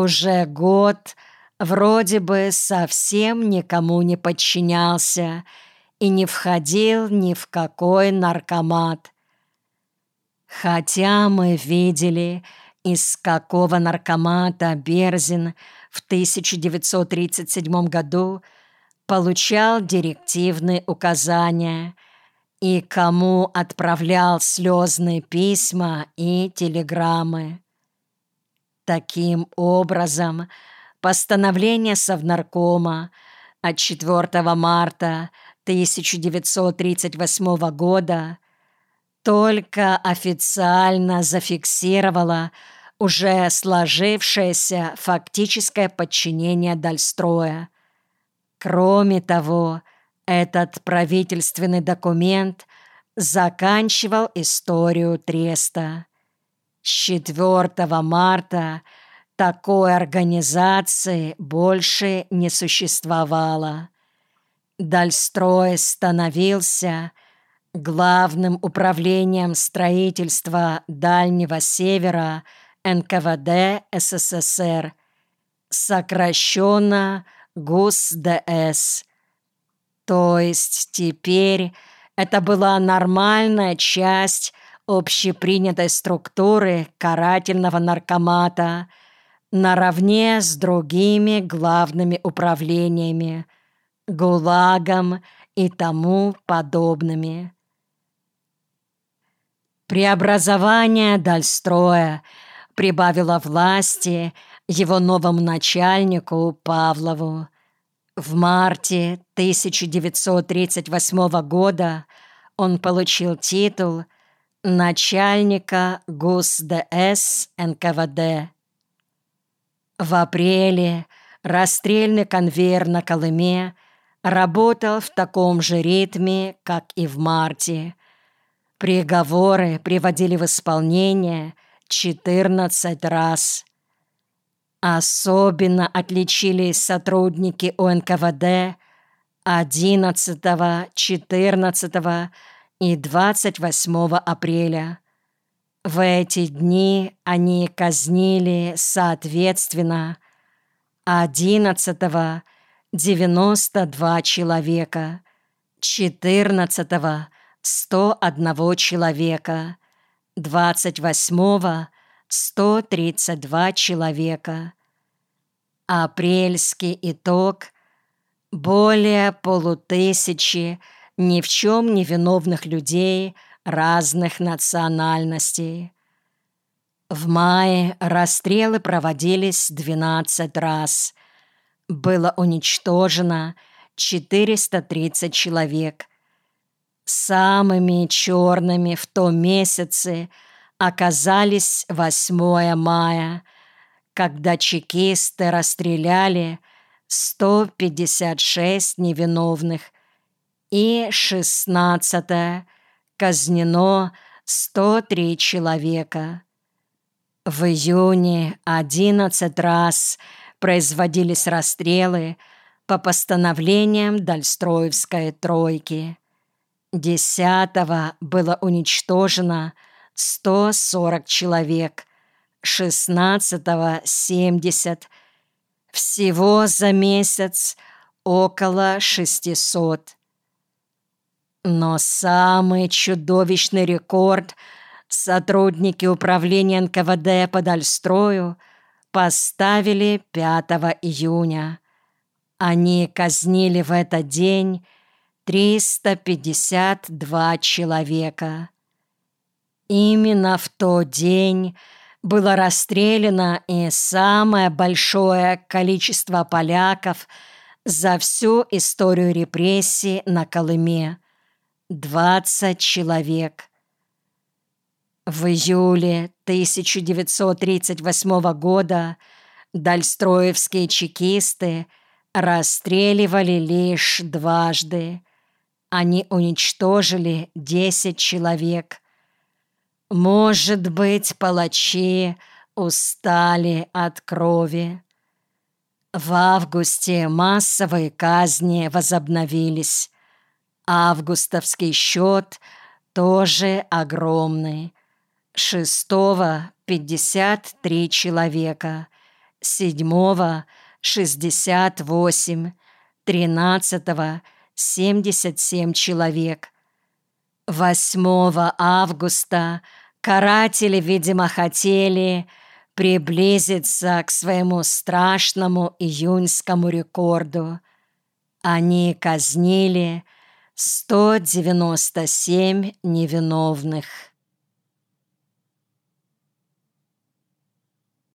уже год вроде бы совсем никому не подчинялся и не входил ни в какой наркомат. Хотя мы видели, из какого наркомата Берзин в 1937 году получал директивные указания и кому отправлял слезные письма и телеграммы. Таким образом, постановление Совнаркома от 4 марта 1938 года только официально зафиксировало уже сложившееся фактическое подчинение Дальстроя. Кроме того, этот правительственный документ заканчивал историю Треста. С 4 марта такой организации больше не существовало. Дальстрой становился главным управлением строительства Дальнего Севера НКВД СССР, сокращенно ГУС-ДС. То есть теперь это была нормальная часть общепринятой структуры карательного наркомата наравне с другими главными управлениями, ГУЛАГом и тому подобными. Преобразование Дальстроя прибавило власти его новому начальнику Павлову. В марте 1938 года он получил титул начальника ГУС-ДС НКВД. В апреле расстрельный конвейер на Колыме работал в таком же ритме, как и в марте. Приговоры приводили в исполнение 14 раз. Особенно отличились сотрудники УНКВД 11, 14 и 28 апреля. В эти дни они казнили соответственно 11 92 человека, 14 101 человека, 28 132 человека. Апрельский итог – более полутысячи ни в чем не виновных людей разных национальностей. В мае расстрелы проводились 12 раз. Было уничтожено 430 человек. Самыми черными в том месяце оказались 8 мая, когда чекисты расстреляли 156 невиновных – и шестнадцатое казнено 103 человека. В июне 11 раз производились расстрелы по постановлениям Дальстроевской тройки. Десятого было уничтожено 140 человек, шестнадцатого — 70. Всего за месяц около 600. Но самый чудовищный рекорд сотрудники управления НКВД по Дальстрою поставили 5 июня. Они казнили в этот день 352 человека. Именно в тот день было расстреляно и самое большое количество поляков за всю историю репрессий на Колыме – Двадцать человек. В июле 1938 года дальстроевские чекисты расстреливали лишь дважды. Они уничтожили десять человек. Может быть, палачи устали от крови. В августе массовые казни возобновились. Августовский счет тоже огромный. Шестого — 53 человека, седьмого — шестьдесят восемь, тринадцатого — семьдесят семь человек. 8 августа каратели, видимо, хотели приблизиться к своему страшному июньскому рекорду. Они казнили 197 невиновных.